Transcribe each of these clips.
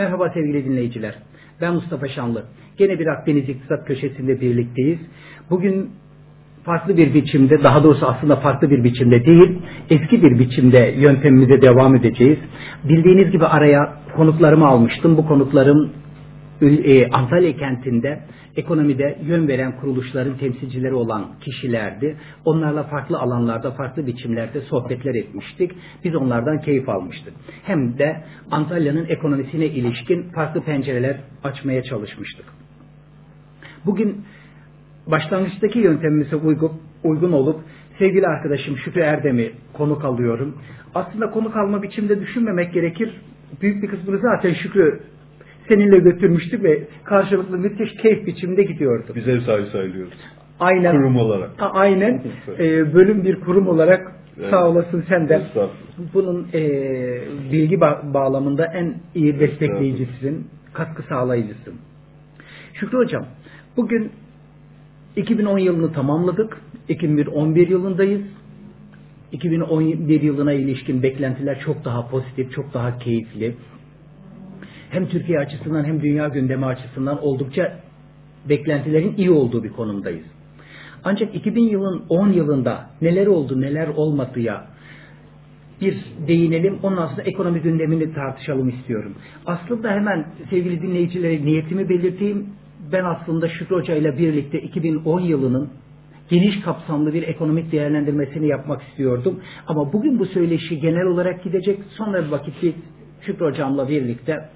Merhaba sevgili dinleyiciler. Ben Mustafa Şanlı. Gene bir Akdeniz İktisat Köşesi'nde birlikteyiz. Bugün farklı bir biçimde, daha doğrusu aslında farklı bir biçimde değil, eski bir biçimde yöntemimize devam edeceğiz. Bildiğiniz gibi araya konuklarımı almıştım. Bu konuklarım e, Antalya kentinde ekonomide yön veren kuruluşların temsilcileri olan kişilerdi. Onlarla farklı alanlarda, farklı biçimlerde sohbetler etmiştik. Biz onlardan keyif almıştık. Hem de Antalya'nın ekonomisine ilişkin farklı pencereler açmaya çalışmıştık. Bugün başlangıçtaki yöntemimize uygun, uygun olup sevgili arkadaşım Şükrü Erdem'i konuk alıyorum. Aslında konuk alma biçimde düşünmemek gerekir. Büyük bir kısmını zaten Şükrü seninle götürmüştük ve karşılıklı müthiş keyif biçiminde gidiyorduk. Biz ev sahibi sayılıyoruz. Aynen. Kurum olarak. A, aynen. e, bölüm bir kurum olarak Evet. sağ olasın sen de. Bunun e, bilgi ba- bağlamında en iyi destekleyicisin, katkı sağlayıcısın. Şükrü Hocam, bugün 2010 yılını tamamladık. 2011 yılındayız. 2011 yılına ilişkin beklentiler çok daha pozitif, çok daha keyifli. Hem Türkiye açısından hem dünya gündemi açısından oldukça beklentilerin iyi olduğu bir konumdayız. Ancak 2000 yılın 10 yılında neler oldu, neler olmadıya bir değinelim. Ondan sonra ekonomi gündemini tartışalım istiyorum. Aslında hemen sevgili dinleyicilere niyetimi belirteyim. Ben aslında Şükrü Hoca ile birlikte 2010 yılının geniş kapsamlı bir ekonomik değerlendirmesini yapmak istiyordum. Ama bugün bu söyleşi genel olarak gidecek. Sonra bir vakit Şükrü Hocam'la birlikte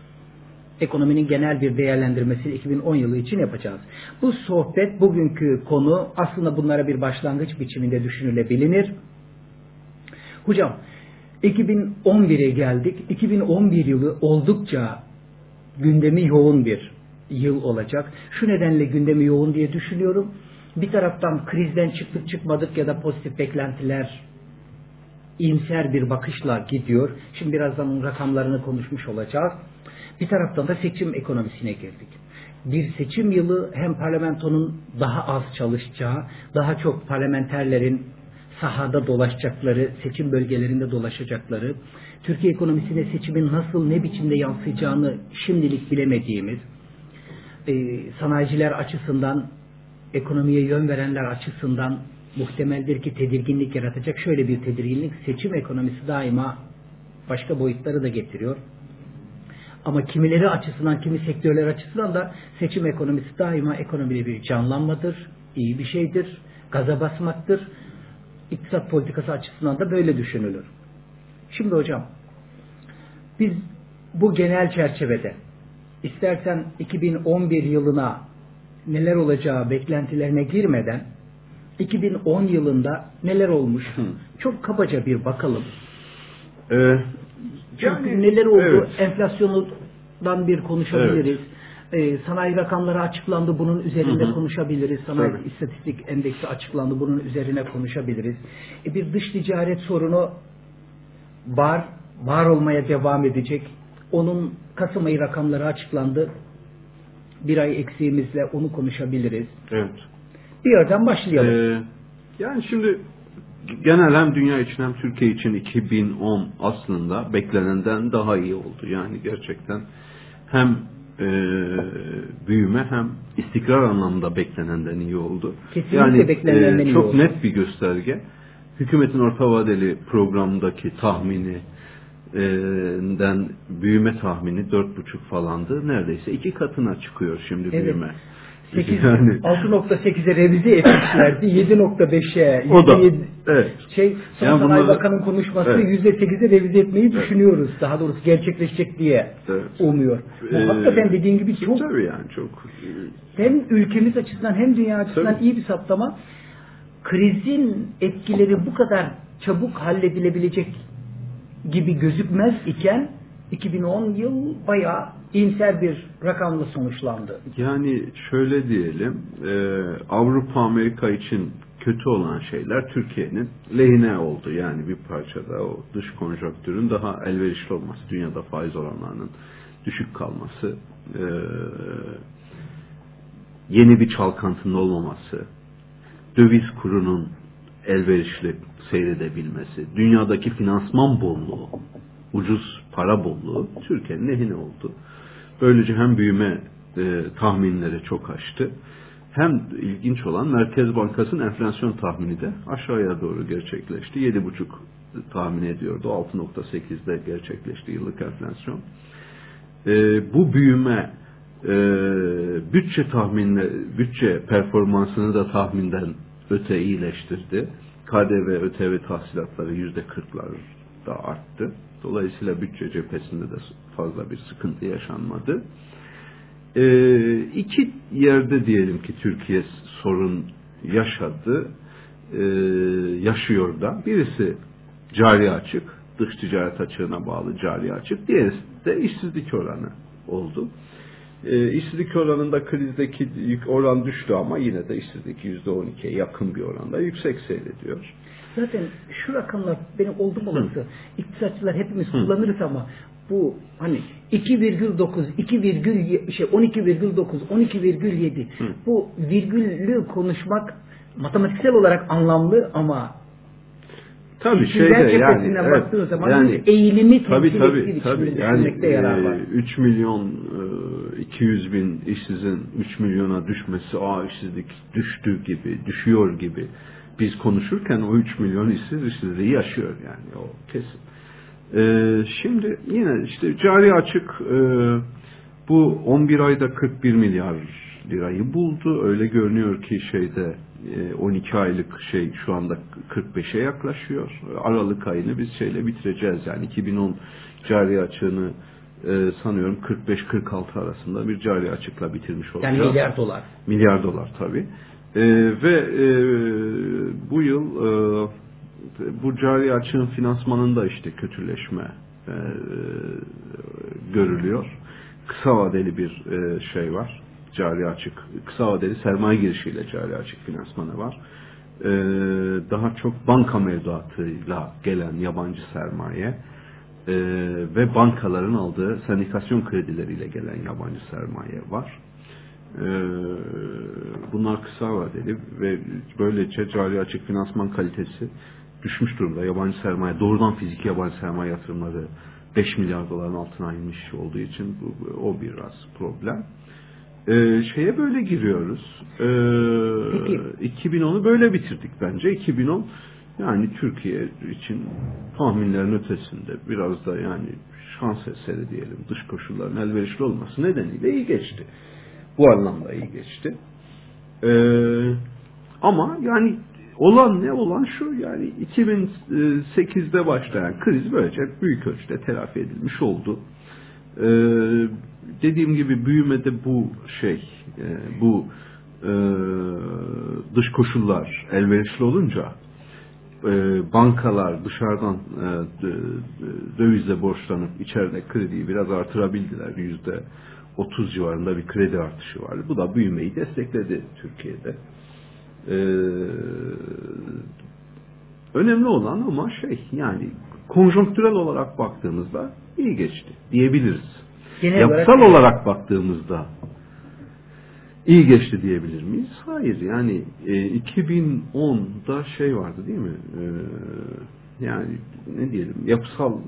ekonominin genel bir değerlendirmesini 2010 yılı için yapacağız. Bu sohbet, bugünkü konu aslında bunlara bir başlangıç biçiminde düşünülebilir. Hocam, 2011'e geldik. 2011 yılı oldukça gündemi yoğun bir yıl olacak. Şu nedenle gündemi yoğun diye düşünüyorum. Bir taraftan krizden çıktık çıkmadık ya da pozitif beklentiler iyimser bir bakışla gidiyor. Şimdi birazdan rakamlarını konuşmuş olacağız. Bir taraftan da seçim ekonomisine girdik. Bir seçim yılı hem parlamentonun daha az çalışacağı, daha çok parlamenterlerin sahada dolaşacakları, seçim bölgelerinde dolaşacakları, Türkiye ekonomisine seçimin nasıl, ne biçimde yansıyacağını şimdilik bilemediğimiz, e, sanayiciler açısından, ekonomiye yön verenler açısından muhtemeldir ki tedirginlik yaratacak şöyle bir tedirginlik, seçim ekonomisi daima başka boyutları da getiriyor. Ama kimileri açısından, kimi sektörler açısından da seçim ekonomisi daima ekonomide bir canlanmadır, iyi bir şeydir, gaza basmaktır. İktisat politikası açısından da böyle düşünülür. Şimdi hocam, biz bu genel çerçevede istersen 2011 yılına neler olacağı beklentilerine girmeden 2010 yılında neler olmuş çok kabaca bir bakalım. Ee, yani, neler oldu? evet. Enflasyondan bir konuşabiliriz. Ee, sanayi rakamları açıklandı. Bunun üzerinde Hı hı. konuşabiliriz. Sanayi Tabii. istatistik endeksi açıklandı. Bunun üzerine konuşabiliriz. E, bir dış ticaret sorunu var. Var olmaya devam edecek. Onun Kasım ayı rakamları açıklandı. Bir ay eksiğimizle onu konuşabiliriz. Evet. Bir yerden başlayalım. Ee, yani şimdi genel hem dünya için hem Türkiye için 2010 aslında beklenenden daha iyi oldu. Yani gerçekten hem e, büyüme hem istikrar anlamında beklenenden iyi oldu. Kesinlikle yani beklenenden iyi çok oldu. net bir gösterge. Hükümetin orta vadeli programdaki tahmini e, den büyüme tahmini dört buçuk falandı. Neredeyse iki katına çıkıyor şimdi Evet. büyüme. 8, Yani- 6.8'e revize etmişlerdi. 7.5'e. O da, %7 evet. Şey, Son Yani Sanayi bunları- Bakanı'nın konuşması Evet. %8'e revize etmeyi düşünüyoruz. Daha doğrusu gerçekleşecek diye Evet. umuyor. Bu Ee, hakikaten dediğin gibi çok Tabii yani çok hem ülkemiz açısından hem dünya açısından Tabii. iyi bir saptama. Krizin etkileri bu kadar çabuk halledilebilecek gibi gözükmez iken 2010 yıl bayağı iyimser bir rakamla sonuçlandı. yani şöyle diyelim e, Avrupa Amerika için kötü olan şeyler Türkiye'nin lehine oldu. Yani bir parçada o dış konjonktürün daha elverişli olması, dünyada faiz oranlarının düşük kalması, e, yeni bir çalkantının olmaması, döviz kurunun elverişli seyredebilmesi, dünyadaki finansman bolluğu, ucuz para bolluğu Türkiye'nin lehine oldu. Böylece hem büyüme e, tahminleri çok aştı. Hem ilginç olan Merkez Bankası'nın enflasyon tahmini de aşağıya doğru gerçekleşti. 7,5 tahmin ediyordu. 6.8'de gerçekleşti yıllık enflasyon. E, bu büyüme e, bütçe tahminle bütçe performansını da tahminden öte iyileştirdi. KDV, ÖTV tahsilatları yüzde kırklar da arttı. Dolayısıyla bütçe cephesinde de fazla bir sıkıntı yaşanmadı. E, iki yerde diyelim ki Türkiye sorun yaşadı, e, yaşıyor da. Birisi cari açık, dış ticaret açığına bağlı cari açık. Diğerisi de işsizlik oranı oldu. E, işsizlik oranında krizdeki oran düştü ama yine de işsizlik %12'ye yakın bir oranda yüksek seyrediyor. Zaten şu rakamlar benim oldum olası. İktisatçılar hepimiz kullanırız ama bu hani 2,9, 2, şey 12,9, 12,7 bu virgüllü konuşmak matematiksel olarak anlamlı ama Tabii şeyde yani evet, zaman yani, eğilimi tabii tabii tabii. yani e, 3 milyon e, 200 bin işsizin 3 milyona düşmesi aa işsizlik düştü gibi düşüyor gibi biz konuşurken o 3 milyon işsiz işsizliği yaşıyor yani o kesin. Ee, şimdi yine işte cari açık e, bu 11 ayda 41 milyar lirayı buldu. Öyle görünüyor ki şeyde 12 e, aylık şey şu anda 45'e yaklaşıyor. Aralık ayını biz şeyle bitireceğiz. Yani 2010 cari açığını e, sanıyorum 45-46 arasında bir cari açıkla bitirmiş olacağız. Yani milyar dolar. Milyar dolar tabii. E, ve e, bu yıl e, bu cari açığın finansmanında işte kötüleşme e, görülüyor. Kısa vadeli bir e, şey var. Cari açık, kısa vadeli sermaye girişiyle cari açık finansmanı var. E, daha çok banka mevduatıyla gelen yabancı sermaye e, ve bankaların aldığı sendikasyon kredileriyle gelen yabancı sermaye var. E, bunlar kısa vadeli ve böylece cari açık finansman kalitesi düşmüş durumda. Yabancı sermaye, doğrudan fiziki yabancı sermaye yatırımları 5 milyar doların altına inmiş olduğu için bu, o biraz problem. Ee, şeye böyle giriyoruz. Ee, 2010'u böyle bitirdik bence. 2010 yani Türkiye için tahminlerin ötesinde biraz da yani şans eseri diyelim dış koşulların elverişli olması nedeniyle iyi geçti. Bu anlamda iyi geçti. Ee, ama yani olan ne olan şu yani 2008'de başlayan kriz böylece büyük ölçüde telafi edilmiş oldu. Ee, dediğim gibi büyümede bu şey e, bu e, dış koşullar elverişli olunca bankalar dışarıdan e, dövizle borçlanıp içeride krediyi biraz artırabildiler. Yüzde 30 civarında bir kredi artışı vardı. Bu da büyümeyi destekledi Türkiye'de. Ee, önemli olan ama şey yani konjonktürel olarak baktığımızda iyi geçti diyebiliriz. Genel Yapısal olarak, olarak baktığımızda iyi geçti diyebilir miyiz? Hayır yani e, 2010'da şey vardı değil mi? E, yani ne diyelim yapısal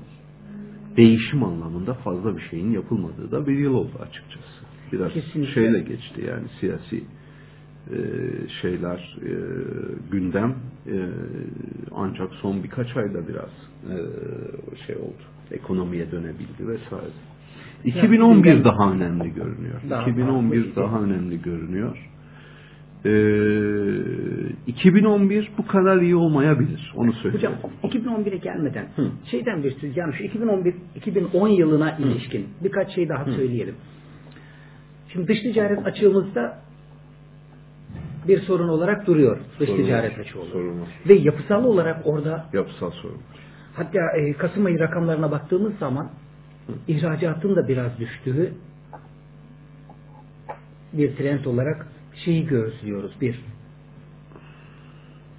değişim anlamında fazla bir şeyin yapılmadığı da bir yıl oldu açıkçası. Biraz Kesinlikle. şeyle geçti yani siyasi e, şeyler e, gündem e, ancak son birkaç ayda biraz şey oldu. Ekonomiye dönebildi vesaire. 2011 yani, daha önemli görünüyor. Daha 2011 daha, önemli görünüyor. Ee, 2011 bu kadar iyi olmayabilir. Onu söyleyeyim. Hocam 2011'e gelmeden Hı. şeyden bir söz yani şu 2011 2010 yılına ilişkin Hı. birkaç şey daha Hı. söyleyelim. Şimdi dış ticaret açığımızda bir sorun olarak duruyor. Dış sorun ticaret açığı olur. Ve yapısal olarak orada yapısal sorun. Hatta e, Kasım ayı rakamlarına baktığımız zaman. İhracatın da biraz düştüğü bir trend olarak şeyi gözlüyoruz. Bir,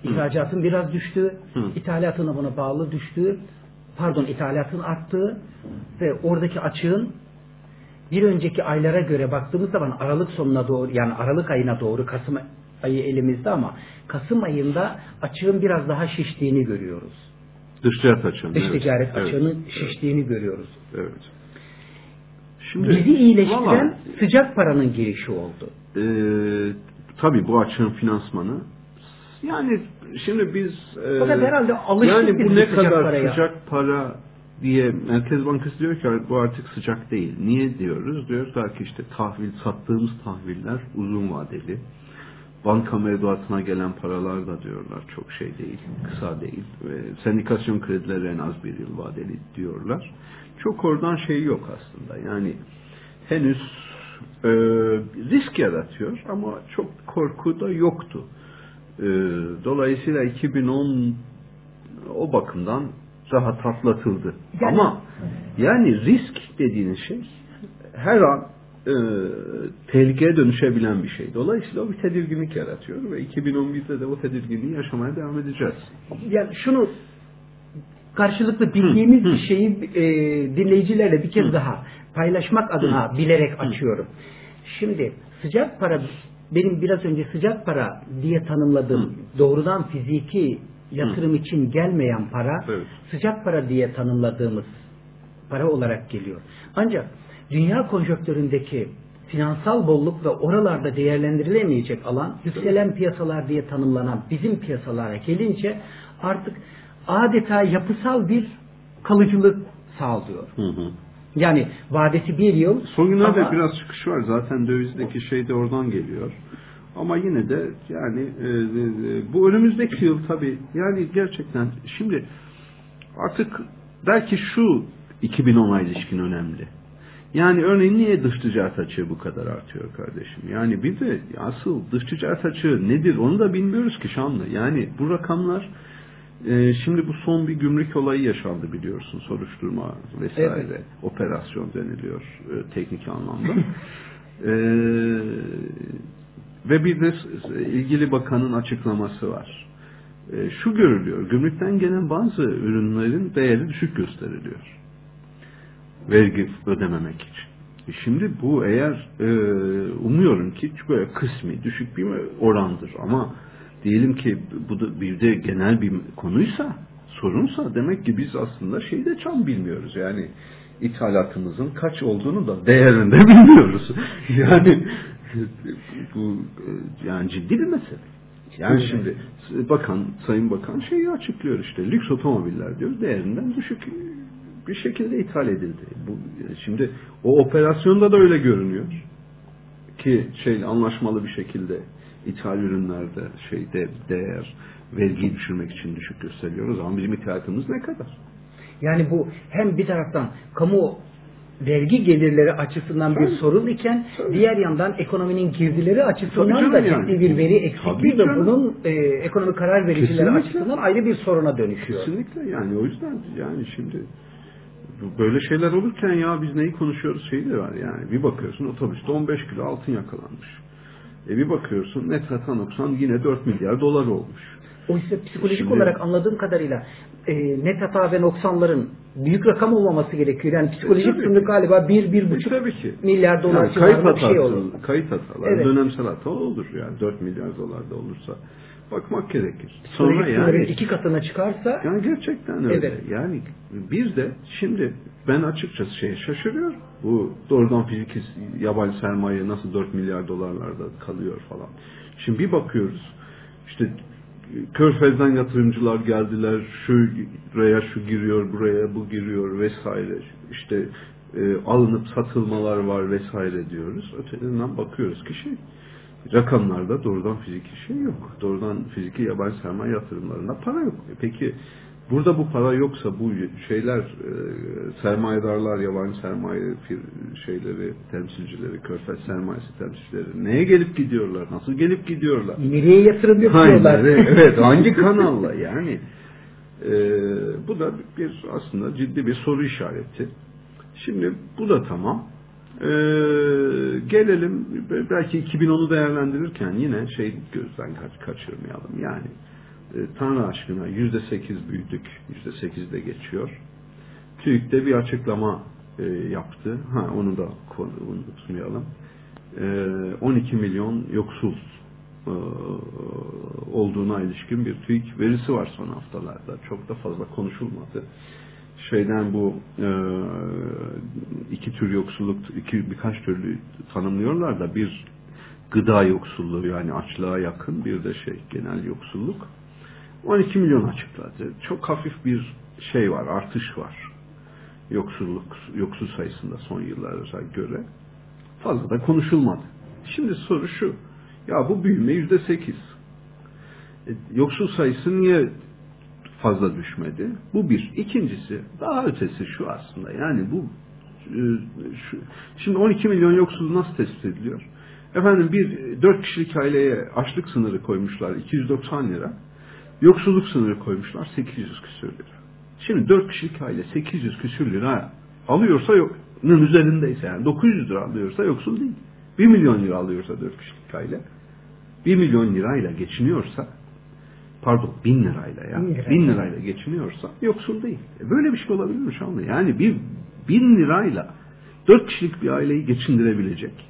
ihracatın biraz düştüğü, ithalatın buna bağlı düştüğü, pardon ithalatın arttığı ve oradaki açığın bir önceki aylara göre baktığımız zaman Aralık sonuna doğru yani Aralık ayına doğru Kasım ayı elimizde ama Kasım ayında açığın biraz daha şiştiğini görüyoruz. Dış ticaret açığının. Dış ticaret evet. açığının evet. şiştiğini görüyoruz. Evet. Şimdi, bizi iyileştiren vallahi, sıcak paranın girişi oldu. E, tabii bu açığın finansmanı yani şimdi biz e, Fakat herhalde yani bu ne kadar paraya. sıcak para diye Merkez Bankası diyor ki bu artık sıcak değil. Niye diyoruz? Diyorlar ki işte tahvil sattığımız tahviller uzun vadeli. Banka mevduatına gelen paralar da diyorlar çok şey değil, kısa değil. Ve sendikasyon kredileri en az bir yıl vadeli diyorlar. Çok oradan şey yok aslında. Yani henüz e, risk yaratıyor ama çok korku da yoktu. E, dolayısıyla 2010 o bakımdan rahat atlatıldı. Yani, Ama yani risk dediğiniz şey her an e, tehlikeye dönüşebilen bir şey. Dolayısıyla o bir tedirginlik yaratıyor ve 2011'de de o tedirginliği yaşamaya devam edeceğiz. Yani şunu karşılıklı bildiğimiz bir şeyi e, dinleyicilerle bir kez daha paylaşmak adına bilerek açıyorum. Şimdi sıcak para benim biraz önce sıcak para diye tanımladığım doğrudan fiziki yatırım Hı. için gelmeyen para evet. sıcak para diye tanımladığımız para olarak geliyor. Ancak dünya konjonktüründeki finansal bolluk ve oralarda değerlendirilemeyecek alan yükselen piyasalar diye tanımlanan bizim piyasalara gelince artık adeta yapısal bir kalıcılık sağlıyor. Hı hı. Yani vadesi bir yıl. Günlerde ama... biraz çıkış var. Zaten dövizdeki şey de oradan geliyor. Ama yine de yani e, e, bu önümüzdeki yıl tabii yani gerçekten şimdi artık belki şu 2010'a ilişkin önemli. Yani örneğin niye dış ticaret açığı bu kadar artıyor kardeşim? Yani bir de asıl dış ticaret açığı nedir onu da bilmiyoruz ki Şanlı. Yani bu rakamlar e, şimdi bu son bir gümrük olayı yaşandı biliyorsun. Soruşturma vesaire evet. operasyon deniliyor e, teknik anlamda. e, ve bir de ilgili bakanın açıklaması var. E, şu görülüyor, gümrükten gelen bazı ürünlerin değeri düşük gösteriliyor. Vergi ödememek için. E şimdi bu eğer e, umuyorum ki böyle kısmi düşük bir orandır ama diyelim ki bu da bir de genel bir konuysa sorunsa demek ki biz aslında şeyi de tam bilmiyoruz yani ithalatımızın kaç olduğunu da değerinde bilmiyoruz. yani bu yani ciddi bir mesele. Yani şimdi bakan, sayın bakan şeyi açıklıyor işte lüks otomobiller diyor değerinden düşük bir şekilde ithal edildi. Bu şimdi o operasyonda da öyle görünüyor ki şey anlaşmalı bir şekilde ithal ürünlerde şeyde değer vergiyi düşürmek için düşük gösteriyoruz ama bizim ithalatımız ne kadar? Yani bu hem bir taraftan kamu vergi gelirleri açısından bir sorun iken Tabii. diğer yandan ekonominin girdileri açısından da ciddi yani. bir veri eksikliği ve bunun e, ekonomi karar vericileri Kesinlikle. açısından ayrı bir soruna dönüşüyor. Kesinlikle yani o yüzden yani şimdi böyle şeyler olurken ya biz neyi konuşuyoruz şeyi de var yani bir bakıyorsun otobüste 15 kilo altın yakalanmış. E bir bakıyorsun net hata noksan yine 4 milyar dolar olmuş. Oysa psikolojik Şimdi, olarak anladığım kadarıyla e, net hata ve noksanların büyük rakam olmaması gerekiyor. Yani psikolojik e, sınır galiba 1-1,5 e, milyar dolar yani hatası, bir şey olur. Kayıt hatalar, evet. dönemsel hata olur yani 4 milyar dolar da olursa bakmak gerekir. Sonra yani iki katına çıkarsa yani gerçekten öyle. Evet. Yani bir de şimdi ben açıkçası şey şaşırıyor. Bu doğrudan fizik yabancı sermaye nasıl 4 milyar dolarlarda kalıyor falan. Şimdi bir bakıyoruz işte Körfez'den yatırımcılar geldiler. Şu buraya şu giriyor, buraya bu giriyor vesaire. İşte e, alınıp satılmalar var vesaire diyoruz. Öteden bakıyoruz ki şey rakamlarda doğrudan fiziki şey yok. Doğrudan fiziki yabancı sermaye yatırımlarında para yok. E peki burada bu para yoksa bu şeyler e, sermayedarlar, yabancı sermaye şeyleri, temsilcileri, körfez sermayesi temsilcileri neye gelip gidiyorlar? Nasıl gelip gidiyorlar? Nereye yatırım yapıyorlar? Hayır, evet, hangi kanalla yani? E, bu da bir aslında ciddi bir soru işareti. Şimdi bu da tamam. Ee, gelelim belki 2010'u değerlendirirken yine şey gözden kaç, kaçırmayalım. Yani e, Tanrı aşkına yüzde sekiz büyüdük. Yüzde sekiz de geçiyor. TÜİK de bir açıklama e, yaptı. Ha onu da unutmayalım. E, 12 milyon yoksul e, olduğuna ilişkin bir TÜİK verisi var son haftalarda. Çok da fazla konuşulmadı. Şeyden bu e, iki tür yoksulluk iki birkaç türlü tanımlıyorlar da bir gıda yoksulluğu yani açlığa yakın bir de şey genel yoksulluk 12 milyon açıkladı. Çok hafif bir şey var, artış var. Yoksulluk, yoksul sayısında son yıllara göre. Fazla da konuşulmadı. Şimdi soru şu. Ya bu büyüme yüzde sekiz. E, yoksul sayısı niye fazla düşmedi? Bu bir. İkincisi daha ötesi şu aslında. Yani bu e, şu, şimdi 12 milyon yoksul nasıl tespit ediliyor? Efendim bir dört kişilik aileye açlık sınırı koymuşlar 290 lira. Yoksulluk sınırı koymuşlar 800 küsür lira. Şimdi 4 kişilik aile 800 küsür lira alıyorsa yok'un üzerindeyse yani 900 lira alıyorsa yoksul değil. 1 milyon lira alıyorsa 4 kişilik aile 1 milyon lirayla geçiniyorsa pardon 1000 lirayla ya 1000 lirayla geçiniyorsa yoksul değil. E böyle bir şey olabilir mi şu anda? Yani bir 1000 lirayla 4 kişilik bir aileyi geçindirebilecek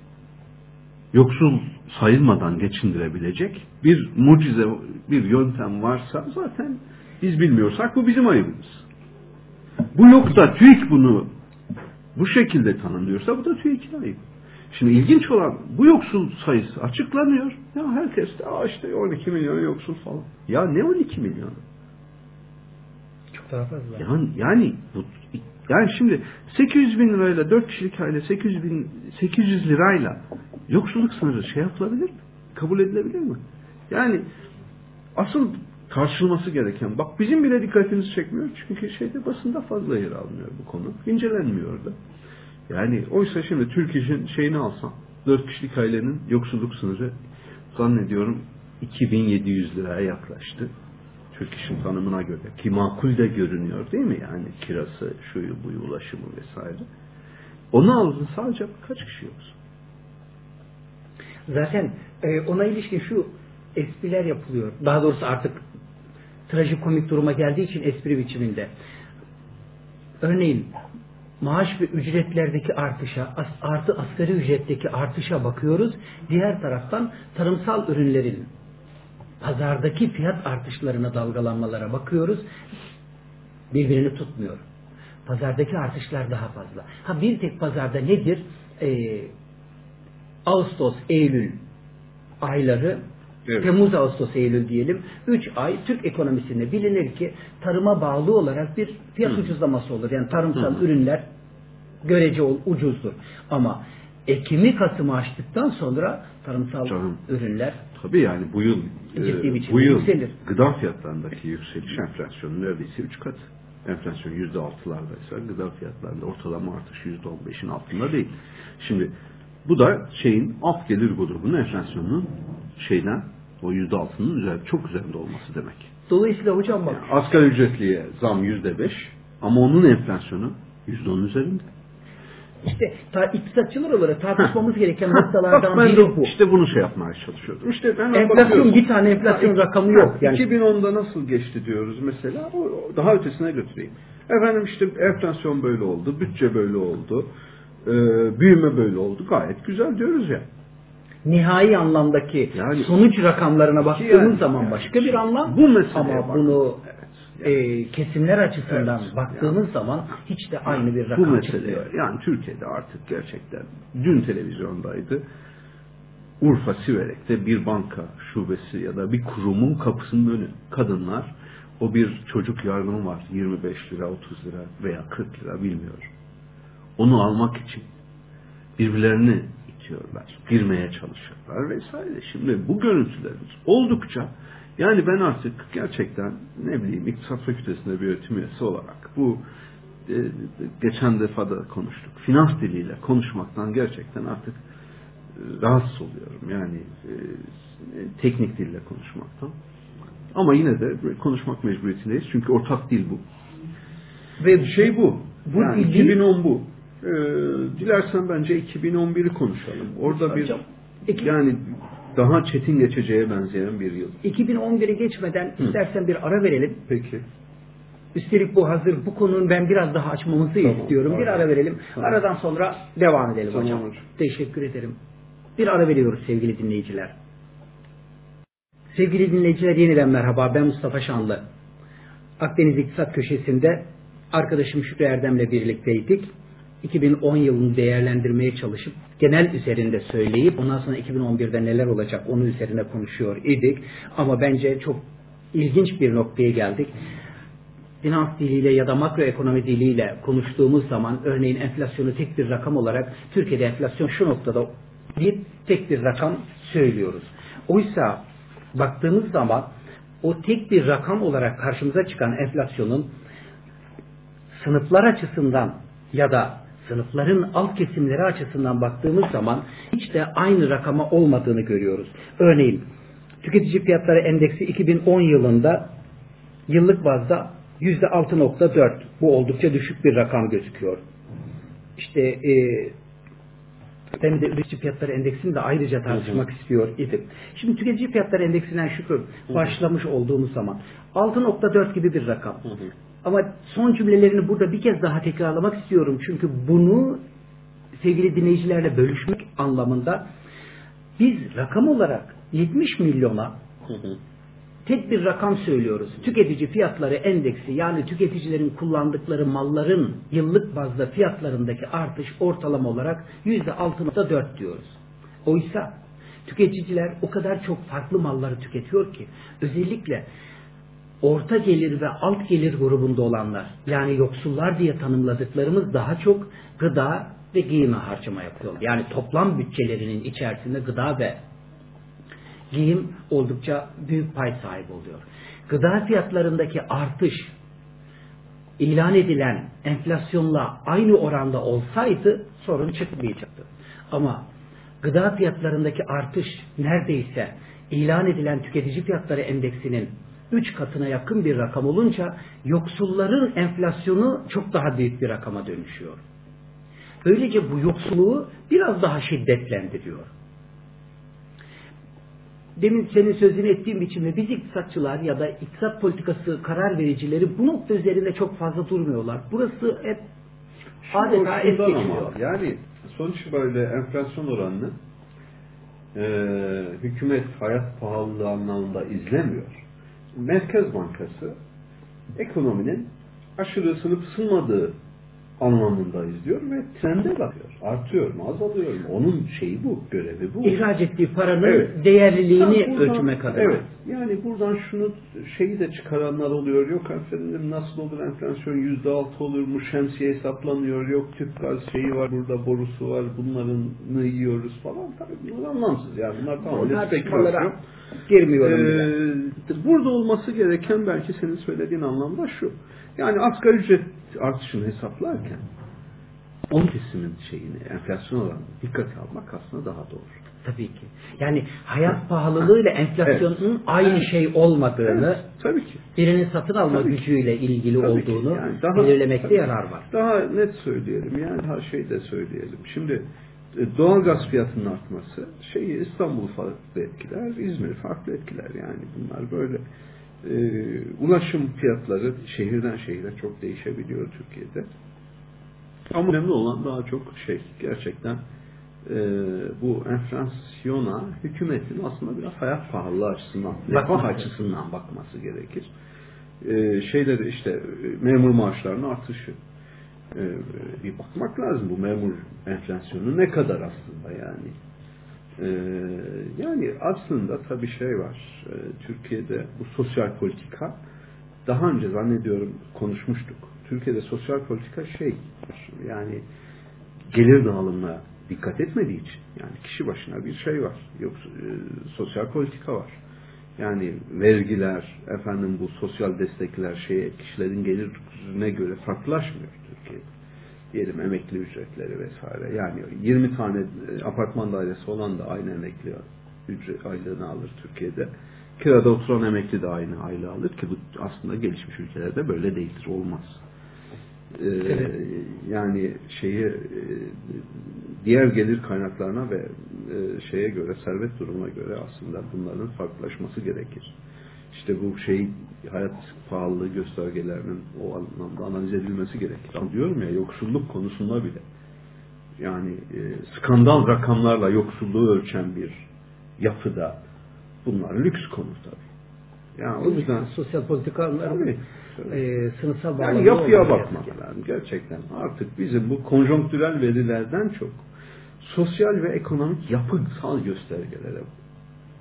yoksul sayılmadan geçindirebilecek bir mucize, bir yöntem varsa zaten biz bilmiyorsak bu bizim ayıbımız. Bu yok da TÜİK bunu bu şekilde tanımlıyorsa bu da TÜİK'in ayıbı. Şimdi ilginç olan bu yoksul sayısı açıklanıyor. Ya herkes de Aa işte 12 milyon yoksul falan. Ya ne 12 milyon? Çok daha fazla. Yani, yani bu yani şimdi 800 bin lirayla 4 kişilik aile 800 bin 800 lirayla yoksulluk sınırı şey yapılabilir mi? Kabul edilebilir mi? Yani asıl tartışılması gereken bak bizim bile dikkatimizi çekmiyor çünkü şeyde basında fazla yer almıyor bu konu. İncelenmiyor da. Yani oysa şimdi Türk işin şeyini alsam 4 kişilik ailenin yoksulluk sınırı zannediyorum 2700 liraya yaklaştı. Türk işin tanımına göre ki makul de görünüyor değil mi yani kirası, şuyu buyu ulaşımı vesaire. Onu aldın sadece kaç kişi yoksun? Zaten e, ona ilişkin şu espriler yapılıyor. Daha doğrusu artık trajikomik duruma geldiği için espri biçiminde. Örneğin maaş ve ücretlerdeki artışa, artı asgari ücretteki artışa bakıyoruz. Diğer taraftan tarımsal ürünlerin pazardaki fiyat artışlarına dalgalanmalara bakıyoruz. Birbirini tutmuyor. Pazardaki artışlar daha fazla. Ha bir tek pazarda nedir? Ee, Ağustos, Eylül ayları Evet. Temmuz, Ağustos, Eylül diyelim. 3 ay Türk ekonomisinde bilinir ki tarıma bağlı olarak bir fiyat Hı. ucuzlaması olur. Yani tarımsal Hı. ürünler görece ucuzdur. Ama Ekim'i Kasım'ı açtıktan sonra tarımsal Canım. ürünler Tabii yani bu yıl e, bu yıl yükselir. gıda fiyatlarındaki yükseliş enflasyonun neredeyse 3 kat. Enflasyon yüzde altılardaysa gıda fiyatlarında ortalama artış yüzde on beşin altında değil. Şimdi bu da şeyin alt gelir grubunun enflasyonunun şeyden o yüzde altının üzerinde, çok üzerinde olması demek. Dolayısıyla hocam bak. Yani asgari ücretliye zam yüzde beş ama onun enflasyonu yüzde on üzerinde. İşte ta, iktisatçılar olarak tartışmamız gereken noktalardan biri bu. İşte bunu şey yapmaya çalışıyordum. İşte ben enflasyon bir tane enflasyon ha, rakamı yok. Yani 2010'da nasıl geçti diyoruz mesela. O, daha ötesine götüreyim. Efendim işte enflasyon böyle oldu, bütçe böyle oldu, e, büyüme böyle oldu. Gayet güzel diyoruz ya. Nihai anlamdaki yani, sonuç rakamlarına baktığımız yani, zaman yani, başka bir anlam. Bu mesele ama bunu e, kesimler açısından evet, baktığımız yani, zaman hiç de aynı bir rakam bu mesele, çıkmıyor. Yani Türkiye'de artık gerçekten dün televizyondaydı. Urfa Siverek'te bir banka şubesi ya da bir kurumun kapısının önü kadınlar o bir çocuk yardımı var 25 lira 30 lira veya 40 lira bilmiyorum. Onu almak için birbirlerini itiyorlar, girmeye çalışıyorlar vesaire. Şimdi bu görüntülerimiz oldukça yani ben artık gerçekten ne bileyim iktisat fakültesinde bir öğretim üyesi olarak bu e, geçen defa da konuştuk. Finans diliyle konuşmaktan gerçekten artık e, rahatsız oluyorum. Yani e, teknik dille konuşmaktan. Ama yine de konuşmak mecburiyetindeyiz. Çünkü ortak dil bu. Ve şey bu. bu yani 2010 bu. Ee, dilersen bence 2011'i konuşalım. Orada bir yani daha çetin geçeceğe benzeyen bir yıl. 2011'i geçmeden Hı. istersen bir ara verelim. Peki. Üstelik bu hazır bu konunun ben biraz daha açmamızı tamam, istiyorum. Aynen. Bir ara verelim. Tamam. Aradan sonra devam edelim tamam, hocam. Teşekkür ederim. Bir ara veriyoruz sevgili dinleyiciler. Sevgili dinleyiciler yeniden merhaba. Ben Mustafa Şanlı. Akdeniz İktisat Köşesi'nde arkadaşım Şükrü Erdem'le birlikteydik. 2010 yılını değerlendirmeye çalışıp genel üzerinde söyleyip ondan sonra 2011'de neler olacak onun üzerine konuşuyor idik. Ama bence çok ilginç bir noktaya geldik. Finans diliyle ya da makroekonomi diliyle konuştuğumuz zaman örneğin enflasyonu tek bir rakam olarak Türkiye'de enflasyon şu noktada bir tek bir rakam söylüyoruz. Oysa baktığımız zaman o tek bir rakam olarak karşımıza çıkan enflasyonun sınıflar açısından ya da sınıfların alt kesimleri açısından baktığımız zaman hiç de aynı rakama olmadığını görüyoruz. Örneğin tüketici fiyatları endeksi 2010 yılında yıllık bazda %6.4 bu oldukça düşük bir rakam gözüküyor. İşte e, ben de üretici fiyatları endeksini de ayrıca tartışmak istiyor idim. Şimdi tüketici fiyatları endeksinden şükür başlamış olduğumuz zaman 6.4 gibi bir rakam. Hı hı. Ama son cümlelerini burada bir kez daha tekrarlamak istiyorum. Çünkü bunu sevgili dinleyicilerle bölüşmek anlamında biz rakam olarak 70 milyona tek bir rakam söylüyoruz. Tüketici fiyatları endeksi yani tüketicilerin kullandıkları malların yıllık bazda fiyatlarındaki artış ortalama olarak %6.4 diyoruz. Oysa tüketiciler o kadar çok farklı malları tüketiyor ki özellikle orta gelir ve alt gelir grubunda olanlar yani yoksullar diye tanımladıklarımız daha çok gıda ve giyime harcama yapıyor. Yani toplam bütçelerinin içerisinde gıda ve giyim oldukça büyük pay sahibi oluyor. Gıda fiyatlarındaki artış ilan edilen enflasyonla aynı oranda olsaydı sorun çıkmayacaktı. Ama gıda fiyatlarındaki artış neredeyse ilan edilen tüketici fiyatları endeksinin 3 katına yakın bir rakam olunca yoksulların enflasyonu çok daha büyük bir rakama dönüşüyor. Böylece bu yoksulluğu biraz daha şiddetlendiriyor. Demin senin sözünü ettiğim biçimde biz iktisatçılar ya da iktisat politikası karar vericileri bu nokta üzerinde çok fazla durmuyorlar. Burası hep adeta es. Yani sonuç böyle enflasyon oranını e, hükümet hayat pahalılığı anlamında izlemiyor Merkez Bankası ekonominin aşırı ısınıp ısınmadığı anlamında izliyor ve trende bakıyor. Artıyor mu, azalıyor mu? Onun şeyi bu, görevi bu. İhraç ettiği paranın evet. değerliliğini buradan, ölçmek adına. Evet. Yani buradan şunu şeyi de çıkaranlar oluyor. Yok efendim nasıl olur enflasyon yüzde altı olur mu? Şemsiye hesaplanıyor. Yok tüp gaz şeyi var burada borusu var. Bunlarını yiyoruz falan. Tabii bunlar anlamsız yani. Bunlar tamamen spekülasyon. Girmiyorum. Ee, burada olması gereken belki senin söylediğin anlamda şu. Yani asgari ücret artışını hesaplarken on kesimin şeyini, enflasyon oranını dikkate almak aslında daha doğru. Tabii ki. Yani hayat pahalılığıyla enflasyonun evet. aynı şey olmadığını, evet, tabii ki. birinin satın alma tabii gücüyle ilgili tabii olduğunu yani daha, belirlemekte tabii, yarar var. Daha net söyleyelim yani daha şey de söyleyelim. Şimdi e, doğal gaz fiyatının artması şeyi İstanbul farklı etkiler, İzmir farklı etkiler yani bunlar böyle e, ulaşım fiyatları şehirden şehire çok değişebiliyor Türkiye'de. Ama önemli olan daha çok şey gerçekten e, bu enflasyona hükümetin aslında biraz hayat pahalılığı açısından, refah açısından bakması gerekir. E, şeyleri işte memur maaşlarının artışı e, bir bakmak lazım bu memur enflasyonu ne kadar aslında yani. E, yani aslında tabii şey var e, Türkiye'de bu sosyal politika daha önce zannediyorum konuşmuştuk. Türkiye'de sosyal politika şey yani gelir dağılımına dikkat etmediği için yani kişi başına bir şey var. Yok e, sosyal politika var. Yani vergiler, efendim bu sosyal destekler şeye kişilerin gelirine göre farklılaşmıyor Türkiye'de. Diyelim emekli ücretleri vesaire. Yani 20 tane e, apartman dairesi olan da aynı emekli ücret aylığını alır Türkiye'de. Kirada oturan emekli de aynı aylığı alır ki bu aslında gelişmiş ülkelerde böyle değildir, olmaz. Ee, evet. Yani şeyi e, diğer gelir kaynaklarına ve e, şeye göre, servet durumuna göre aslında bunların farklılaşması gerekir. İşte bu şey hayat pahalılığı göstergelerinin o anlamda analiz edilmesi gerekir. Ben diyorum ya yoksulluk konusunda bile yani e, skandal rakamlarla yoksulluğu ölçen bir yapıda bunlar lüks konu tabii. Yani o yüzden sosyal politikaların e, sınıfsal yani yapıya bakmak lazım gerçekten. Artık bizim bu konjonktürel verilerden çok sosyal ve ekonomik yapısal göstergelere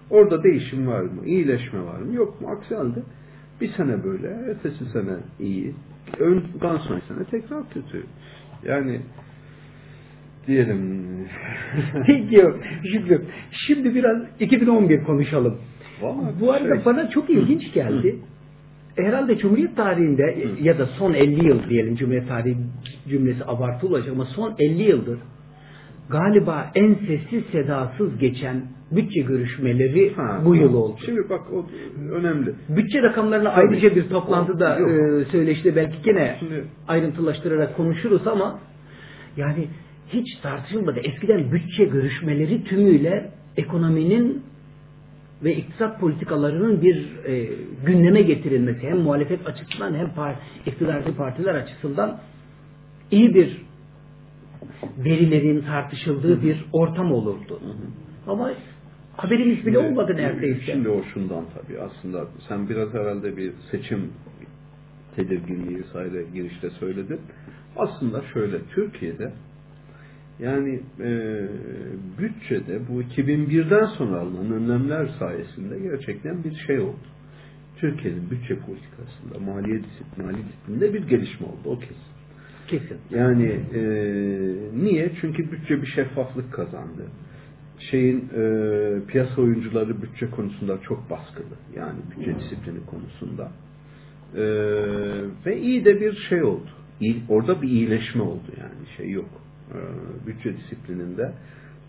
Orada değişim var mı? İyileşme var mı? Yok mu? Aksi halde bir sene böyle, ertesi sene iyi, ondan sonraki sene tekrar kötü. Yani diyelim. Peki Şükrü. Şimdi biraz 2011 konuşalım. Vallahi Bu arada şey. bana çok ilginç geldi. Herhalde Cumhuriyet tarihinde ya da son 50 yıl diyelim Cumhuriyet tarihi cümlesi abartılı olacak ama son 50 yıldır galiba en sessiz sedasız geçen bütçe görüşmeleri ha, bu yıl oldu. Şimdi bak o önemli. Bütçe rakamlarını Tabii. ayrıca bir toplantıda o, e, söyleşti belki yine Şimdi, ayrıntılaştırarak konuşuruz ama yani hiç tartışılmadı. Eskiden bütçe görüşmeleri tümüyle ekonominin ve iktisat politikalarının bir e, gündeme getirilmesi hem muhalefet açısından hem par iktidarcı partiler açısından iyi bir verilerin tartışıldığı bir ortam olurdu. Ama haberimiz bile şimdi, olmadı neredeyse. Şimdi o şundan tabii aslında sen biraz herhalde bir seçim tedirginliği vesaire girişte söyledin. Aslında şöyle Türkiye'de yani e, bütçede bu 2001'den sonra alınan önlemler sayesinde gerçekten bir şey oldu. Türkiye'nin bütçe politikasında, mali disiplininde bir gelişme oldu. O kesin. Kesin. Yani e, niye? Çünkü bütçe bir şeffaflık kazandı. Şeyin e, piyasa oyuncuları bütçe konusunda çok baskılı. Yani bütçe disiplini konusunda. E, ve iyi de bir şey oldu. İyi, orada bir iyileşme oldu yani şey yok. E, bütçe disiplininde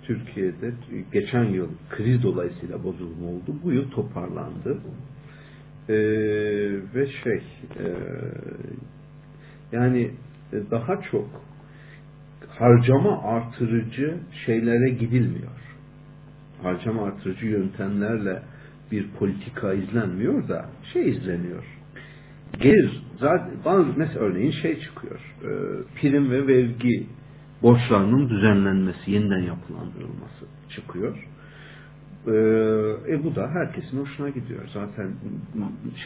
Türkiye'de geçen yıl kriz dolayısıyla bozulma oldu. Bu yıl toparlandı. E, ve şey e, yani daha çok harcama artırıcı şeylere gidilmiyor. Harcama artırıcı yöntemlerle bir politika izlenmiyor da şey izleniyor. Gelir, zaten bazı mesela örneğin şey çıkıyor. E, prim ve vergi borçlarının düzenlenmesi, yeniden yapılandırılması çıkıyor. E, e bu da herkesin hoşuna gidiyor. Zaten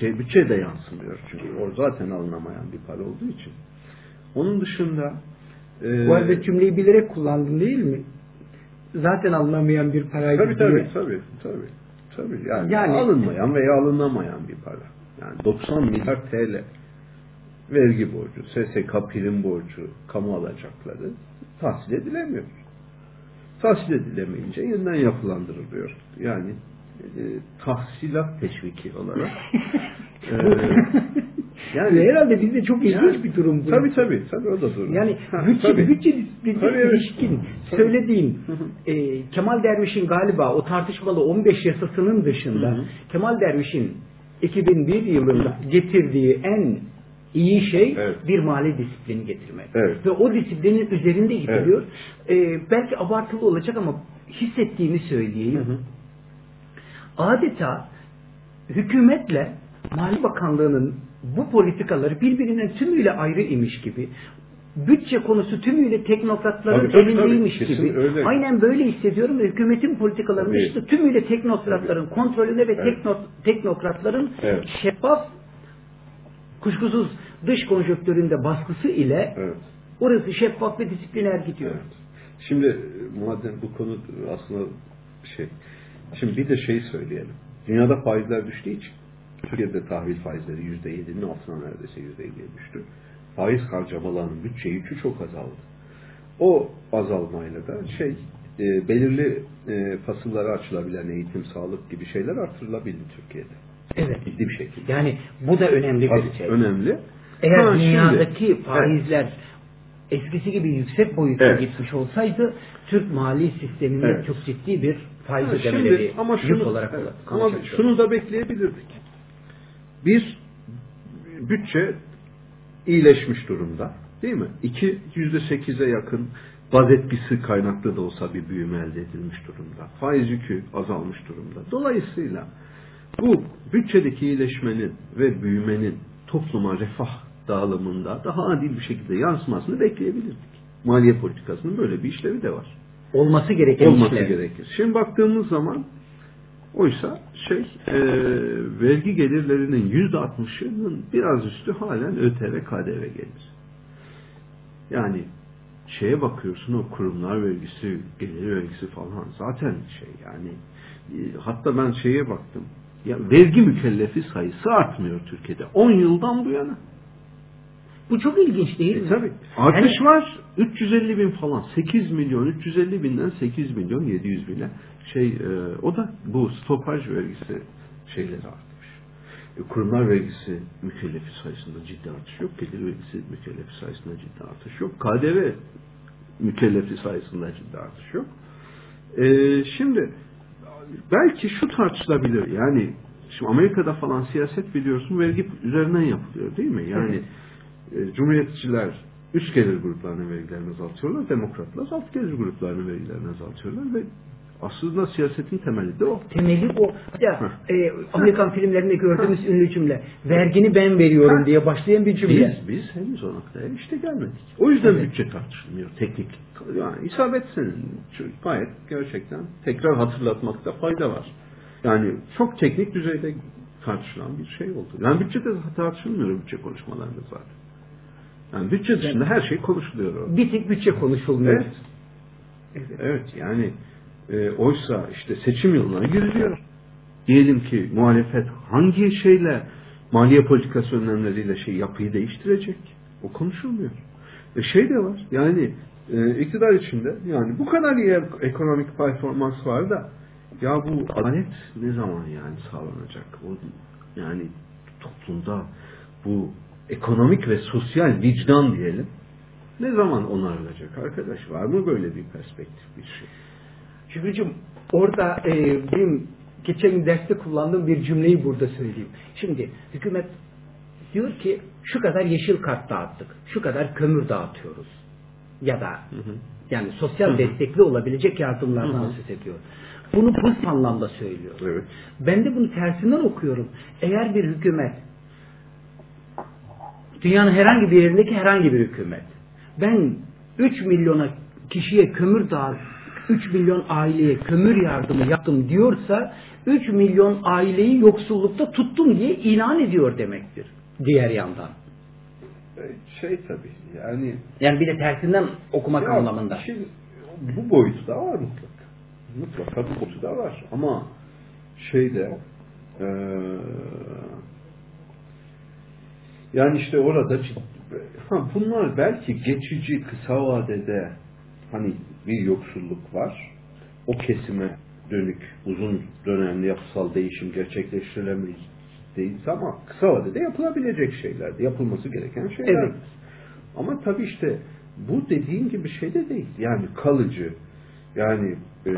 şey bütçe de yansımıyor çünkü o zaten alınamayan bir para olduğu için. Onun dışında e, Bu arada cümleyi bilerek kullandın değil mi? Zaten alınamayan bir paraydı tabii, tabii, tabii, tabii, tabii. Yani, yani alınmayan veya alınamayan bir para. Yani 90 milyar TL vergi borcu, SSK prim borcu, kamu alacakları tahsil edilemiyor. Tahsil edilemeyince yeniden yapılandırılıyor. Yani e, tahsilat teşviki olarak e, Yani herhalde bizde çok ilginç yani, bir durum bu. Tabii tabii. Tabii o da durum. Yani ha, bütçe, tabii. bütçe ilişkin tabii. söylediğim e, Kemal Derviş'in galiba o tartışmalı 15 yasasının dışında hı hı. Kemal Derviş'in 2001 yılında getirdiği en iyi şey evet. bir mali disiplini getirmek. Evet. Ve o disiplinin üzerinde gidiliyor. Evet. Ee, belki abartılı olacak ama hissettiğimi söyleyeyim. Hı hı. Adeta hükümetle Mali Bakanlığı'nın bu politikaları birbirinden tümüyle ayrı imiş gibi bütçe konusu tümüyle teknokratların tabii, elindeymiş tabii, gibi. Öyle. Aynen böyle hissediyorum ve hükümetin politikalarını işte tümüyle teknokratların tabii. kontrolünde ve evet. tekno, teknokratların evet. şeffaf kuşkusuz dış konjonktüründe baskısı ile evet. orası şeffaf ve disipliner gidiyor. Evet. Şimdi madem bu konu aslında şey şimdi bir de şey söyleyelim. Dünyada faizler düştüğü için Türkiye'de tahvil faizleri yüzde yedinin altına neredeyse yüzde yediye düştü. Faiz harcamalarının bütçe yükü çok azaldı. O azalmayla da şey e, belirli e, fasıllara açılabilen eğitim, sağlık gibi şeyler artırılabildi Türkiye'de. Evet. Ciddi bir şekilde. Yani bu da önemli bir şey. Önemli. Eğer ha, dünyadaki şimdi, faizler evet. eskisi gibi yüksek boyuta evet. gitmiş olsaydı Türk mali sisteminde evet. çok ciddi bir faiz ödemeleri şunu, olarak evet, Ama şunu da bekleyebilirdik bir bütçe iyileşmiş durumda. Değil mi? İki, yüzde sekize yakın baz etkisi kaynaklı da olsa bir büyüme elde edilmiş durumda. Faiz yükü azalmış durumda. Dolayısıyla bu bütçedeki iyileşmenin ve büyümenin topluma refah dağılımında daha adil bir şekilde yansımasını bekleyebilirdik. Maliye politikasının böyle bir işlevi de var. Olması gereken Olması işlev. gerekir. Şimdi baktığımız zaman Oysa şey e, vergi gelirlerinin yüzde altmışının biraz üstü halen ÖTV, KDV gelir. Yani şeye bakıyorsun o kurumlar vergisi, gelir vergisi falan zaten şey yani e, hatta ben şeye baktım. Ya vergi mükellefi sayısı artmıyor Türkiye'de. 10 yıldan bu yana. Bu çok ilginç değil E, mi? tabii. Artış yani, var. 350 bin falan. 8 milyon 350 binden 8 milyon 700 bine şey e, o da bu stopaj vergisi şeyleri artmış. E, kurumlar vergisi mükellefi sayısında ciddi artış yok. Gelir vergisi mükellefi sayısında ciddi artış yok. KDV mükellefi sayısında ciddi artış yok. E, şimdi belki şu tartışılabilir. Yani şimdi Amerika'da falan siyaset biliyorsun vergi üzerinden yapılıyor değil mi? Yani e, Cumhuriyetçiler üst gelir gruplarının vergilerini azaltıyorlar. Demokratlar alt gelir gruplarının vergilerini azaltıyorlar ve aslında siyasetin temeli de o. Temeli o. Ya, e, Amerikan filmlerinde gördüğümüz ünlü cümle. Vergini ben veriyorum ha. diye başlayan bir cümle. Biz, biz henüz o noktaya işte gelmedik. O yüzden evet. bütçe tartışılmıyor. Teknik. Yani isabet senin. Gayet gerçekten tekrar hatırlatmakta fayda var. Yani çok teknik düzeyde tartışılan bir şey oldu. Yani bütçede tartışılmıyor bütçe konuşmalarında zaten. Yani bütçe dışında her şey konuşuluyor orada. Bir tek bütçe konuşulmuyor. Evet. Evet, evet yani e, oysa işte seçim yılına giriliyor. Diyelim ki muhalefet hangi şeyle maliye politikası önlemleriyle şey yapıyı değiştirecek? O konuşulmuyor. E şey de var yani e, iktidar içinde yani bu kadar iyi ekonomik performans var da ya bu adalet ne zaman yani sağlanacak? O, yani toplumda bu ekonomik ve sosyal vicdan diyelim ne zaman onarılacak arkadaş? Var mı böyle bir perspektif bir şey? Şükrücüğüm orada e, benim geçen derste kullandığım bir cümleyi burada söyleyeyim. Şimdi hükümet diyor ki şu kadar yeşil kart dağıttık, şu kadar kömür dağıtıyoruz ya da hı hı. yani sosyal hı hı. destekli olabilecek yardımlardan söz ediyor. Bunu bu anlamda söylüyor. Evet. Ben de bunu tersinden okuyorum. Eğer bir hükümet dünyanın herhangi bir yerindeki herhangi bir hükümet ben 3 milyona kişiye kömür dağıt 3 milyon aileye kömür yardımı yaptım diyorsa 3 milyon aileyi yoksullukta tuttum diye ilan ediyor demektir. Diğer yandan. E, şey tabii yani yani bir de tersinden okumak ya, anlamında. Şimdi, bu boyutu da var mutlaka. Mutlaka bu boyutu da var. Ama şeyde ee, yani işte orada ha, bunlar belki geçici kısa vadede hani bir yoksulluk var. O kesime dönük uzun dönemli yapısal değişim gerçekleştirilemeyiz değil ama kısa vadede yapılabilecek şeylerdi. Yapılması gereken şeyler. Evet. Ama tabii işte bu dediğin gibi şey de değil. Yani kalıcı yani e,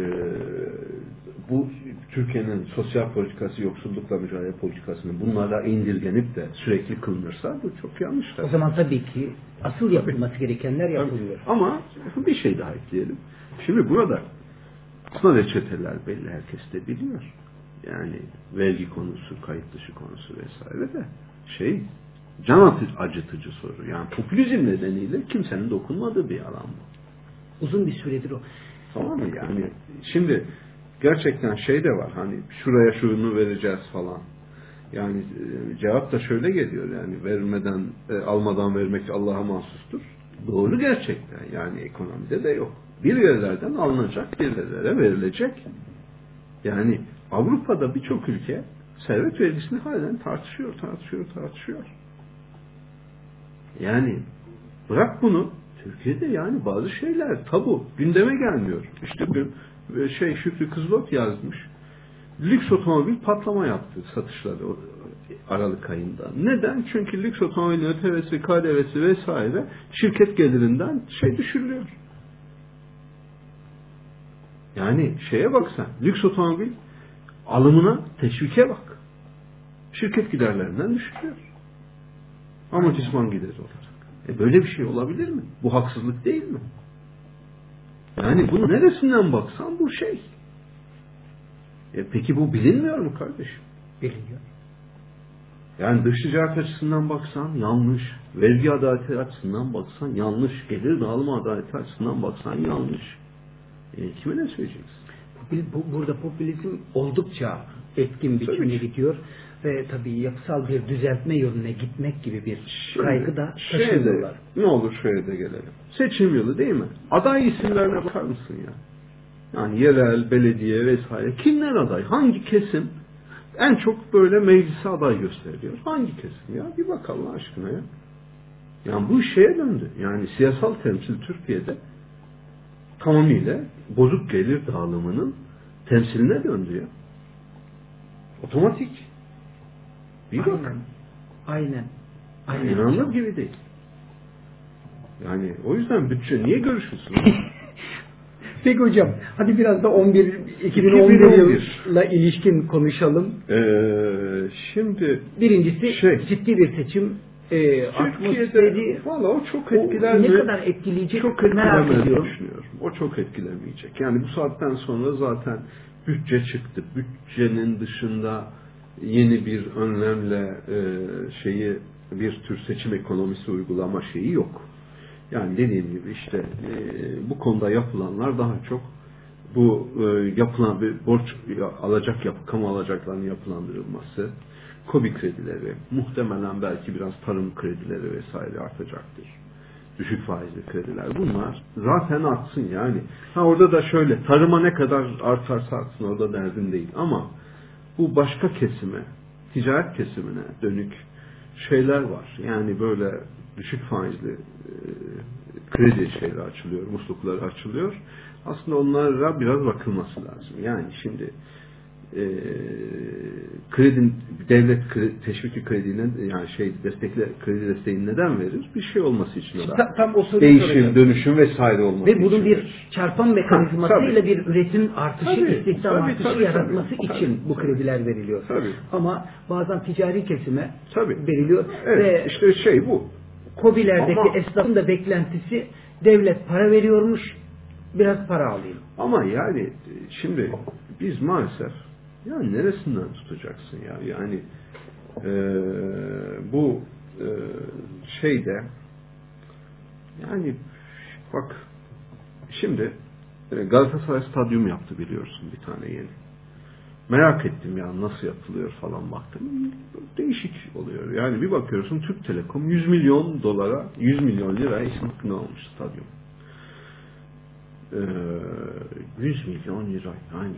bu Türkiye'nin sosyal politikası, yoksullukla mücadele politikasını bunlara indirgenip de sürekli kılınırsa bu çok yanlış. O zaman tabii ki asıl yapılması gerekenler yapılıyor. Ama bir şey daha ekleyelim. Şimdi burada aslında reçeteler belli herkes de biliyor. Yani vergi konusu, kayıt dışı konusu vesaire de şey can acıtıcı soru. Yani popülizm nedeniyle kimsenin dokunmadığı bir alan bu. Uzun bir süredir o. Tamam mı? Yani şimdi gerçekten şey de var hani şuraya şunu vereceğiz falan. Yani e, cevap da şöyle geliyor yani vermeden e, almadan vermek Allah'a mahsustur. Doğru gerçekten yani ekonomide de yok. Bir yerlerden alınacak, bir yerlere verilecek. Yani Avrupa'da birçok ülke servet vergisini halen tartışıyor, tartışıyor, tartışıyor. Yani bırak bunu Türkiye'de yani bazı şeyler tabu gündeme gelmiyor. İşte şey Şükrü Kızılok yazmış. Lüks otomobil patlama yaptı satışları Aralık ayında. Neden? Çünkü lüks otomobilin ÖTV'si, KDV'si vesaire şirket gelirinden şey düşürülüyor. Yani şeye baksan, lüks otomobil alımına teşvike bak. Şirket giderlerinden düşürüyor. Amortisman gideri olarak. E böyle bir şey olabilir mi? Bu haksızlık değil mi? Yani bunu neresinden baksan bu şey. E peki bu bilinmiyor mu kardeşim? Biliniyor. Yani dış ticaret açısından baksan yanlış. Vergi adaleti açısından baksan yanlış. Gelir dağılma adaleti açısından baksan yanlış. E, kime ne söyleyeceksin? bu, burada popülizm oldukça etkin biçimde gidiyor ve tabii yapısal bir düzeltme yoluna gitmek gibi bir Şimdi, kaygı da taşıyorlar. Ne olur şöyle de gelelim. Seçim yılı değil mi? Aday isimlerine bakar mısın ya? Yani yerel, belediye vesaire. Kimler aday? Hangi kesim en çok böyle meclise aday gösteriliyor? Hangi kesim ya? Bir bak Allah aşkına ya. Yani bu şeye döndü. Yani siyasal temsil Türkiye'de tamamıyla bozuk gelir dağılımının temsiline döndü ya. Otomatik. Bir bak. Aynen. Aynen. Aynen. İnanılır gibi değil. Yani o yüzden bütçe niye görüşülsün? Peki hocam hadi biraz da 11 2011 yılına ilişkin konuşalım. Ee, şimdi birincisi şey, ciddi bir seçim e, Türkiye'de valla o çok etkiler Ne kadar etkileyecek çok merak ediyorum. düşünüyorum. O çok etkilemeyecek. Yani bu saatten sonra zaten bütçe çıktı. Bütçenin dışında yeni bir önlemle e, şeyi bir tür seçim ekonomisi uygulama şeyi yok. Yani dediğim gibi işte e, bu konuda yapılanlar daha çok bu e, yapılan bir borç alacak yapı, kamu alacaklarının yapılandırılması, kobi kredileri, muhtemelen belki biraz tarım kredileri vesaire artacaktır. Düşük faizli krediler. Bunlar zaten artsın yani. Ha orada da şöyle tarıma ne kadar artarsa artsın orada derdim değil. Ama bu başka kesime, ticaret kesimine dönük şeyler var. Yani böyle düşük faizli e, kredi şeyleri açılıyor, muslukları açılıyor. Aslında onlara biraz bakılması lazım. Yani şimdi e, kredi devlet kredi, teşviki krediyle yani şey destekle kredi desteğini neden verir? Bir şey olması için da. Tam, tam o Değişim, soracağım. dönüşüm vesaire olması Ve bunun bir çarpan mekanizmasıyla bir üretim artışı, tabii, istihdam tabii, artışı tabii, yaratması tabii, için tabii, bu krediler veriliyor. Tabii. Ama bazen ticari kesime tabii. veriliyor evet, ve işte şey bu. COBİ'lerdeki Ama, esnafın da beklentisi devlet para veriyormuş biraz para alayım. Ama yani şimdi biz maalesef ya neresinden tutacaksın ya? Yani e, bu e, şeyde yani bak şimdi e, Galatasaray stadyum yaptı biliyorsun bir tane yeni. Merak ettim ya nasıl yapılıyor falan baktım. Değişik oluyor. Yani bir bakıyorsun Türk Telekom 100 milyon dolara 100 milyon lira ne olmuş stadyum. Ee, 100 milyon lira yani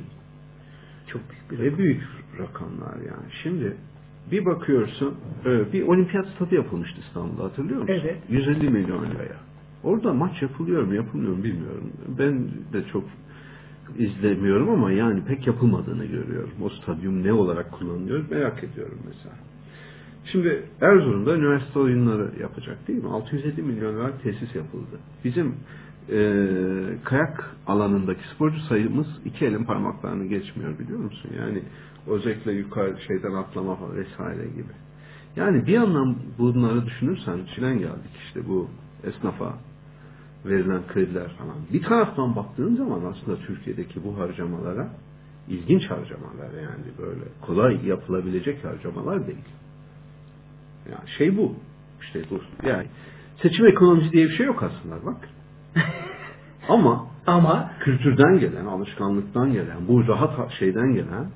çok büyük ve büyük rakamlar yani. Şimdi bir bakıyorsun bir olimpiyat stadı yapılmıştı İstanbul'da hatırlıyor musun? Evet. 150 milyon liraya. Orada maç yapılıyor mu yapılmıyor mu bilmiyorum. Ben de çok izlemiyorum ama yani pek yapılmadığını görüyorum. O stadyum ne olarak kullanılıyor merak ediyorum mesela. Şimdi Erzurum'da üniversite oyunları yapacak değil mi? 650 milyon lira tesis yapıldı. Bizim e, kayak alanındaki sporcu sayımız iki elin parmaklarını geçmiyor biliyor musun? Yani özellikle yukarı şeyden atlama falan vesaire gibi. Yani bir yandan bunları düşünürsen çilen geldik işte bu esnafa verilen krediler falan. Bir taraftan baktığın zaman aslında Türkiye'deki bu harcamalara ilginç harcamalar yani böyle kolay yapılabilecek harcamalar değil. Yani şey bu. işte bu. Yani seçim ekonomisi diye bir şey yok aslında bak. Ama ama kültürden gelen, alışkanlıktan gelen, bu rahat şeyden gelen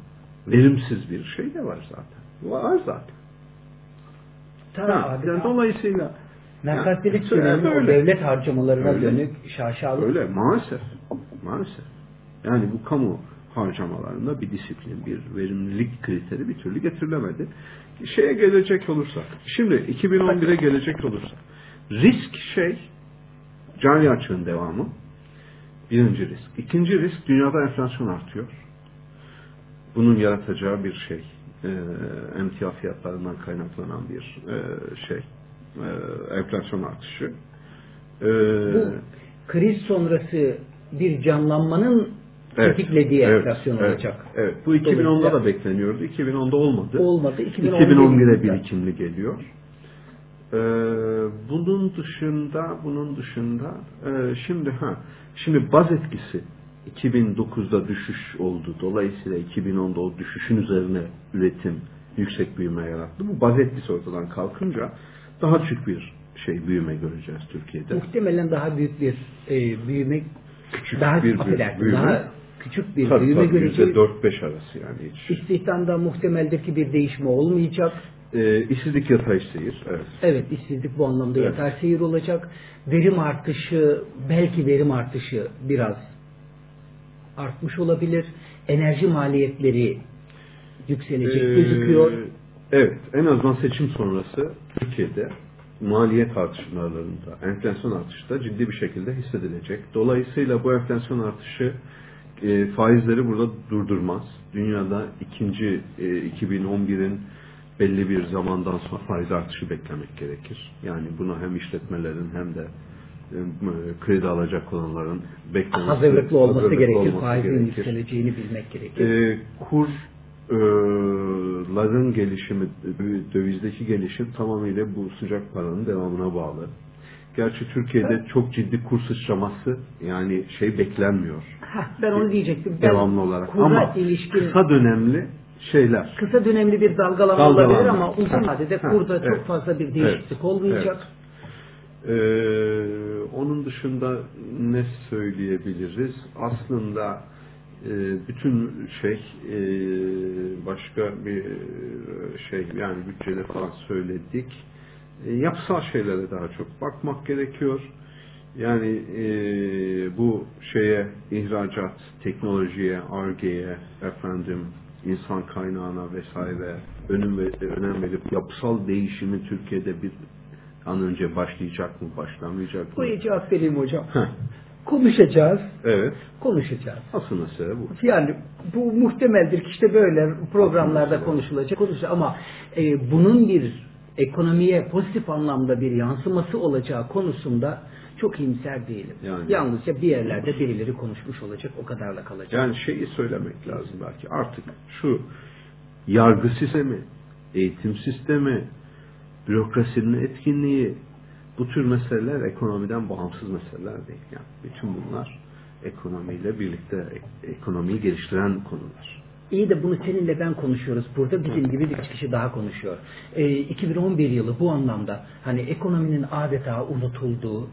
verimsiz bir şey de var zaten. Var zaten. Tabii ha, abi. Yani dolayısıyla Merkantilik dönemi devlet harcamalarına öyle. dönük şaşalı. Öyle maalesef. Maalesef. Yani bu kamu harcamalarında bir disiplin, bir verimlilik kriteri bir türlü getirilemedi. Şeye gelecek olursak, şimdi 2011'e gelecek olursak, risk şey, cari açığın devamı, birinci risk. İkinci risk, dünyada enflasyon artıyor. Bunun yaratacağı bir şey, e, emtia fiyatlarından kaynaklanan bir e, şey, e, enflasyon artışı. E, Bu kriz sonrası bir canlanmanın evet, tetiklediği evet, enflasyon evet, olacak. Evet. Bu 2010'da da bekleniyordu. 2010'da olmadı. Olmadı. 2011'e birikimli geliyor. Ee, bunun dışında bunun dışında e, şimdi ha şimdi baz etkisi 2009'da düşüş oldu. Dolayısıyla 2010'da o düşüşün üzerine üretim yüksek büyüme yarattı. Bu baz etkisi ortadan kalkınca daha küçük bir şey büyüme göreceğiz Türkiye'de. Muhtemelen daha büyük bir e, büyüme küçük daha, bir, büyüme. Daha küçük bir tabii, büyüme tabii, göreceğiz. %4-5 arası yani hiç. İstihdamda muhtemeldir ki bir değişme olmayacak. Ee, işsizlik yatay seyir. Evet. Evet işsizlik bu anlamda Evet. yatay seyir olacak. Verim artışı belki verim artışı biraz artmış olabilir. Enerji maliyetleri yükselecek Ee, gözüküyor. Evet, en azından seçim sonrası Türkiye'de maliyet artışlarında, enflasyon artışı da ciddi bir şekilde hissedilecek. Dolayısıyla bu enflasyon artışı e, faizleri burada durdurmaz. Dünyada ikinci e, 2011'in belli bir zamandan sonra faiz artışı beklemek gerekir. Yani bunu hem işletmelerin hem de e, kredi alacak olanların beklemesi, Hazırlıklı olması hazırlıklı gerekir. olması Faizin gerekir. yükseleceğini bilmek gerekir. E, kurların gelişimi, dövizdeki gelişim tamamıyla bu sıcak paranın devamına bağlı. Gerçi Türkiye'de çok ciddi kur sıçraması yani şey beklenmiyor Heh, ben onu diyecektim. Ben devamlı olarak. kura Ama ilişkin kısa dönemli şeyler. kısa dönemli bir dalgalanma Dalgalanma. olabilir ama uzun Ha, vadede ha, kurda evet. çok fazla bir değişiklik Evet, olmayacak. Ee, onun dışında ne söyleyebiliriz? Aslında e, bütün şey e, başka bir şey yani bütçede falan söyledik. E, yapısal şeylere daha çok bakmak gerekiyor. Yani e, bu şeye ihracat, teknolojiye, argeye, efendim insan kaynağına vesaire önem, ve- önem verip yapısal değişimi Türkiye'de bir an önce başlayacak mı, başlamayacak mı? Buraya cevap vereyim hocam. Heh, Konuşacağız. evet. Konuşacağız. Asıl mesele bu. Yani bu muhtemeldir ki işte böyle programlarda konuşulacak konuşacak ama e, bunun bir ekonomiye pozitif anlamda bir yansıması olacağı konusunda çok iyimser değilim. Yani. Yalnızca bir yerlerde birileri konuşmuş olacak o kadarla kalacak. Yani şeyi söylemek lazım belki artık şu yargı sistemi, eğitim sistemi, bürokrasinin etkinliği bu tür meseleler ekonomiden bağımsız meseleler değil. Yani bütün bunlar ekonomiyle birlikte ek- ekonomiyi geliştiren konular. İyi de bunu seninle ben konuşuyoruz. Burada bizim gibi birkaç kişi daha konuşuyor. Ee, 2011 yılı bu anlamda hani ekonominin adeta unutulduğu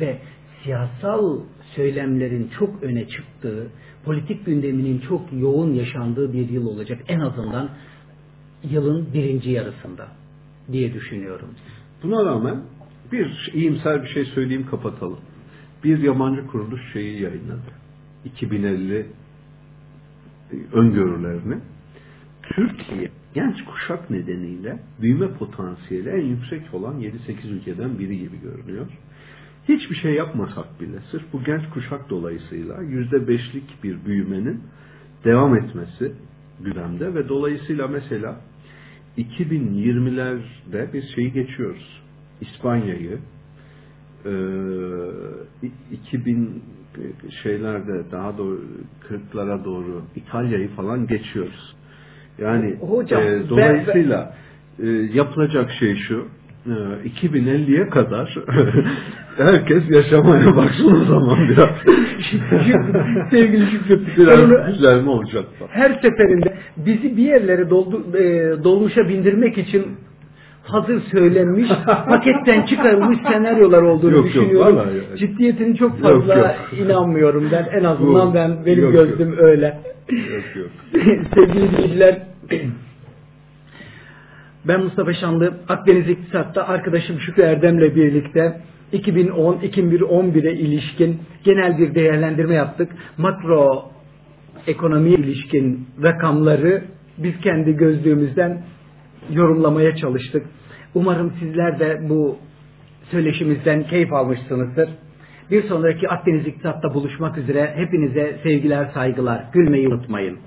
ve siyasal söylemlerin çok öne çıktığı, politik gündeminin çok yoğun yaşandığı bir yıl olacak. En azından yılın birinci yarısında diye düşünüyorum. Buna rağmen bir iyimser bir şey söyleyeyim kapatalım. Bir yabancı kuruluş şeyi yayınladı. 2050 öngörülerini. Türkiye genç kuşak nedeniyle büyüme potansiyeli en yüksek olan 7-8 ülkeden biri gibi görünüyor. Hiçbir şey yapmasak bile sırf bu genç kuşak dolayısıyla %5'lik bir büyümenin devam etmesi gündemde ve dolayısıyla mesela 2020'lerde biz şeyi geçiyoruz. İspanya'yı e, 2000 şeylerde daha doğru 40'lara doğru İtalya'yı falan geçiyoruz. Yani Hocam, e, ben- dolayısıyla e, yapılacak şey şu 2050'ye kadar herkes yaşamaya baksın o zaman biraz. Sevgili ben onu- düzelme olacak. her seferinde bizi bir yerlere doldu, e, dolmuşa bindirmek için hazır söylenmiş, paketten çıkarılmış senaryolar olduğunu Yok, yok, düşünüyorum. yani. Ciddiyetini çok Yok, fazla yok. inanmıyorum ben. En azından Bu- ben benim yok, gözlüm öyle. Yok yok. Sevgili dinleyiciler, ben Mustafa Şanlı, Akdeniz İktisat'ta arkadaşım Şükrü Erdem'le birlikte 2010-2011'e ilişkin genel bir değerlendirme yaptık. Makro ekonomi ilişkin rakamları biz kendi gözlüğümüzden yorumlamaya çalıştık. Umarım sizler de bu söyleşimizden keyif almışsınızdır. Bir sonraki Akdeniz İktisat'ta buluşmak üzere hepinize sevgiler, saygılar. Gülmeyi unutmayın.